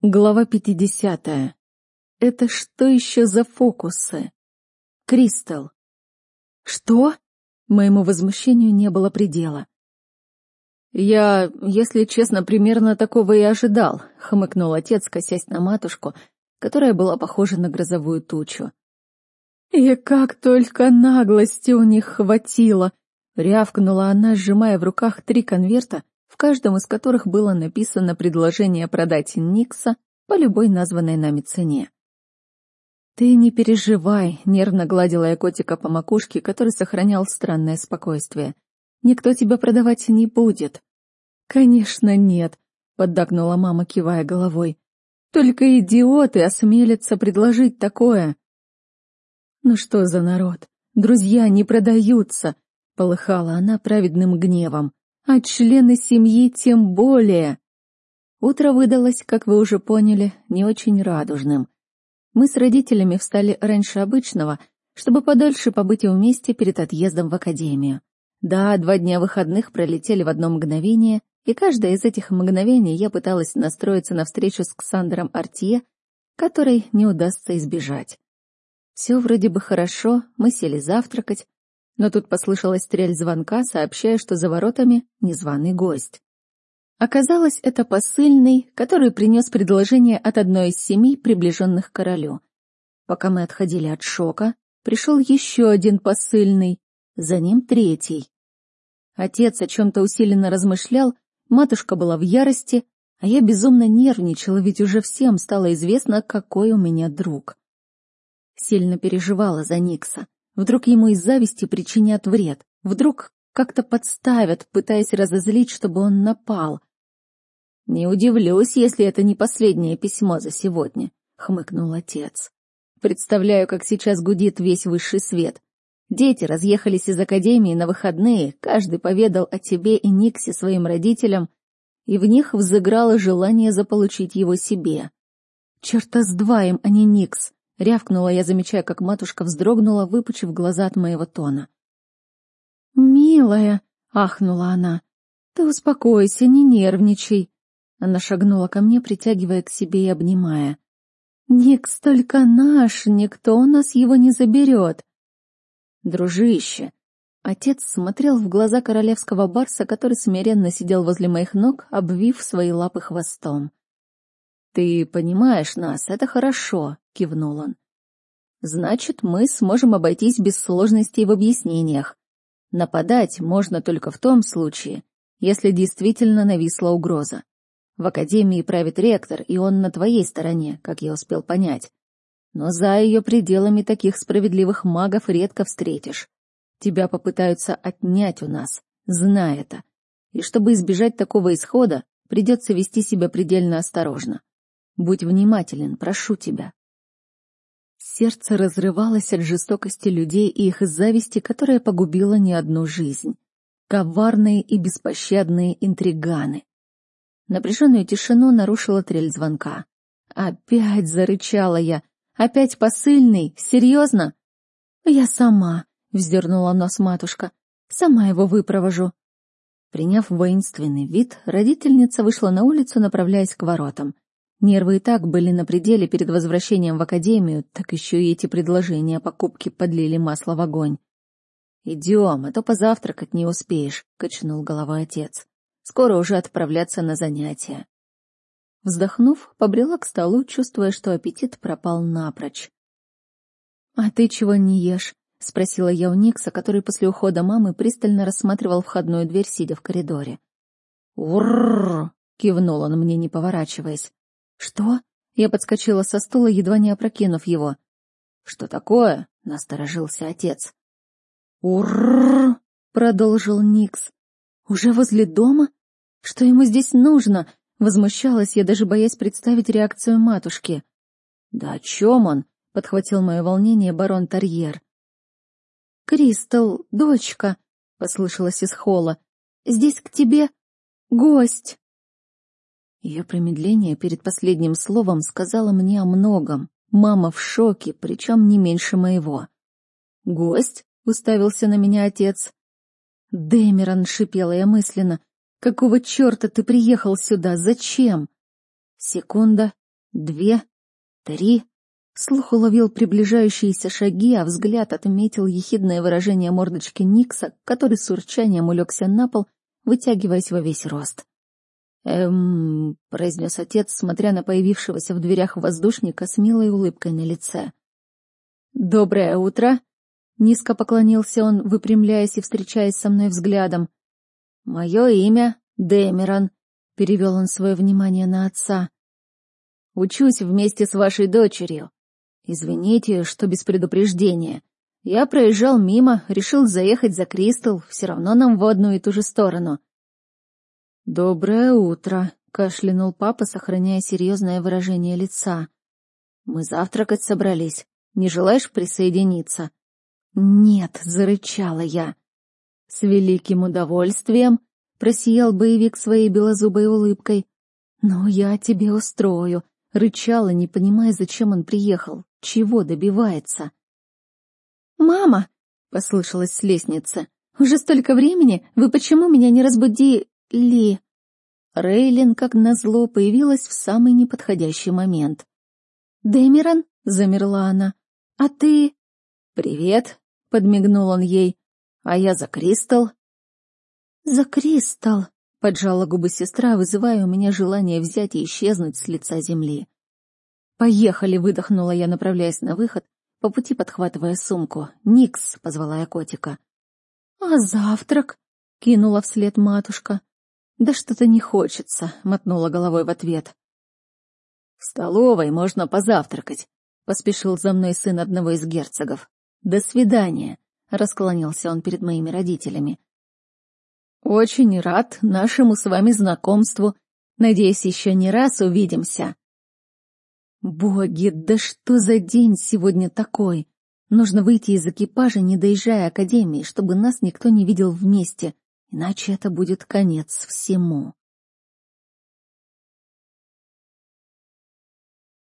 Глава 50. Это что еще за фокусы? Кристал. Что? Моему возмущению не было предела. Я, если честно, примерно такого и ожидал, хмыкнул отец, косясь на матушку, которая была похожа на грозовую тучу. И как только наглости у них хватило, рявкнула она, сжимая в руках три конверта, в каждом из которых было написано предложение продать Никса по любой названной нами цене. «Ты не переживай», — нервно гладила я котика по макушке, который сохранял странное спокойствие. «Никто тебя продавать не будет». «Конечно, нет», — поддакнула мама, кивая головой. «Только идиоты осмелятся предложить такое». «Ну что за народ? Друзья не продаются», — полыхала она праведным гневом а члены семьи тем более. Утро выдалось, как вы уже поняли, не очень радужным. Мы с родителями встали раньше обычного, чтобы подольше побыть вместе перед отъездом в академию. Да, два дня выходных пролетели в одно мгновение, и каждое из этих мгновений я пыталась настроиться на встречу с Ксандром Артье, которой не удастся избежать. Все вроде бы хорошо, мы сели завтракать, но тут послышалась стрель звонка, сообщая, что за воротами незваный гость. Оказалось, это посыльный, который принес предложение от одной из семей, приближенных к королю. Пока мы отходили от шока, пришел еще один посыльный, за ним третий. Отец о чем-то усиленно размышлял, матушка была в ярости, а я безумно нервничала, ведь уже всем стало известно, какой у меня друг. Сильно переживала за Никса. Вдруг ему из зависти причинят вред. Вдруг как-то подставят, пытаясь разозлить, чтобы он напал. «Не удивлюсь, если это не последнее письмо за сегодня», — хмыкнул отец. «Представляю, как сейчас гудит весь высший свет. Дети разъехались из академии на выходные, каждый поведал о тебе и Никсе своим родителям, и в них взыграло желание заполучить его себе. Черта с два им, а не Никс. Рявкнула я, замечая, как матушка вздрогнула, выпучив глаза от моего тона. «Милая!» — ахнула она. «Ты успокойся, не нервничай!» Она шагнула ко мне, притягивая к себе и обнимая. «Никс только наш, никто у нас его не заберет!» «Дружище!» Отец смотрел в глаза королевского барса, который смиренно сидел возле моих ног, обвив свои лапы хвостом. «Ты понимаешь нас, это хорошо», — кивнул он. «Значит, мы сможем обойтись без сложностей в объяснениях. Нападать можно только в том случае, если действительно нависла угроза. В Академии правит ректор, и он на твоей стороне, как я успел понять. Но за ее пределами таких справедливых магов редко встретишь. Тебя попытаются отнять у нас, зная это. И чтобы избежать такого исхода, придется вести себя предельно осторожно. Будь внимателен, прошу тебя. Сердце разрывалось от жестокости людей и их зависти, которая погубила не одну жизнь. Коварные и беспощадные интриганы. Напряженную тишину нарушила трель звонка. Опять зарычала я. Опять посыльный? Серьезно? Я сама, вздернула нос матушка. Сама его выпровожу. Приняв воинственный вид, родительница вышла на улицу, направляясь к воротам. Нервы и так были на пределе перед возвращением в академию, так еще и эти предложения о покупке подлили масло в огонь. «Идем, а то позавтракать не успеешь», — качнул головой отец. «Скоро уже отправляться на занятия». Вздохнув, побрела к столу, чувствуя, что аппетит пропал напрочь. «А ты чего не ешь?» — спросила я у Никса, который после ухода мамы пристально рассматривал входную дверь, сидя в коридоре. «Урррр!» — кивнул он мне, не поворачиваясь. «Что?» Я подскочила со стула, едва не опрокинув его. «Что такое?» — насторожился отец. «Урррр!» — продолжил Никс. «Уже возле дома? Что ему здесь нужно?» — возмущалась я, даже боясь представить реакцию матушки. «Да о чем он?» — подхватил мое волнение барон Тарьер. «Кристал, дочка!» — послышалось из холла. «Здесь к тебе гость!» Ее промедление перед последним словом сказала мне о многом. Мама в шоке, причем не меньше моего. «Гость?» — уставился на меня отец. «Дэмерон!» — шипела я мысленно. «Какого черта ты приехал сюда? Зачем?» Секунда, две, три. Слух уловил приближающиеся шаги, а взгляд отметил ехидное выражение мордочки Никса, который с урчанием улегся на пол, вытягиваясь во весь рост. «Эм...» — произнес отец, смотря на появившегося в дверях воздушника с милой улыбкой на лице. «Доброе утро!» — низко поклонился он, выпрямляясь и встречаясь со мной взглядом. «Мое имя Дэмерон», — перевел он свое внимание на отца. «Учусь вместе с вашей дочерью. Извините, что без предупреждения. Я проезжал мимо, решил заехать за Кристал, все равно нам в одну и ту же сторону. «Доброе утро», — кашлянул папа, сохраняя серьезное выражение лица. «Мы завтракать собрались. Не желаешь присоединиться?» «Нет», — зарычала я. «С великим удовольствием», — просиял боевик своей белозубой улыбкой. «Ну, я тебе устрою», — рычала, не понимая, зачем он приехал. Чего добивается? «Мама!» — послышалось с лестницы. «Уже столько времени! Вы почему меня не разбудили?» Рейлин, как назло, появилась в самый неподходящий момент. «Дэмерон?» — замерла она. «А ты...» «Привет!» — подмигнул он ей. «А я за Кристал». «За Кристал!» — поджала губы сестра, вызывая у меня желание взять и исчезнуть с лица земли. «Поехали!» — выдохнула я, направляясь на выход, по пути подхватывая сумку. «Никс!» — позвала я котика. «А завтрак?» — кинула вслед матушка. «Да что-то не хочется», — мотнула головой в ответ. «В столовой можно позавтракать», — поспешил за мной сын одного из герцогов. «До свидания», — расклонился он перед моими родителями. «Очень рад нашему с вами знакомству. Надеюсь, еще не раз увидимся». Боги, да что за день сегодня такой? Нужно выйти из экипажа, не доезжая Академии, чтобы нас никто не видел вместе, иначе это будет конец всему.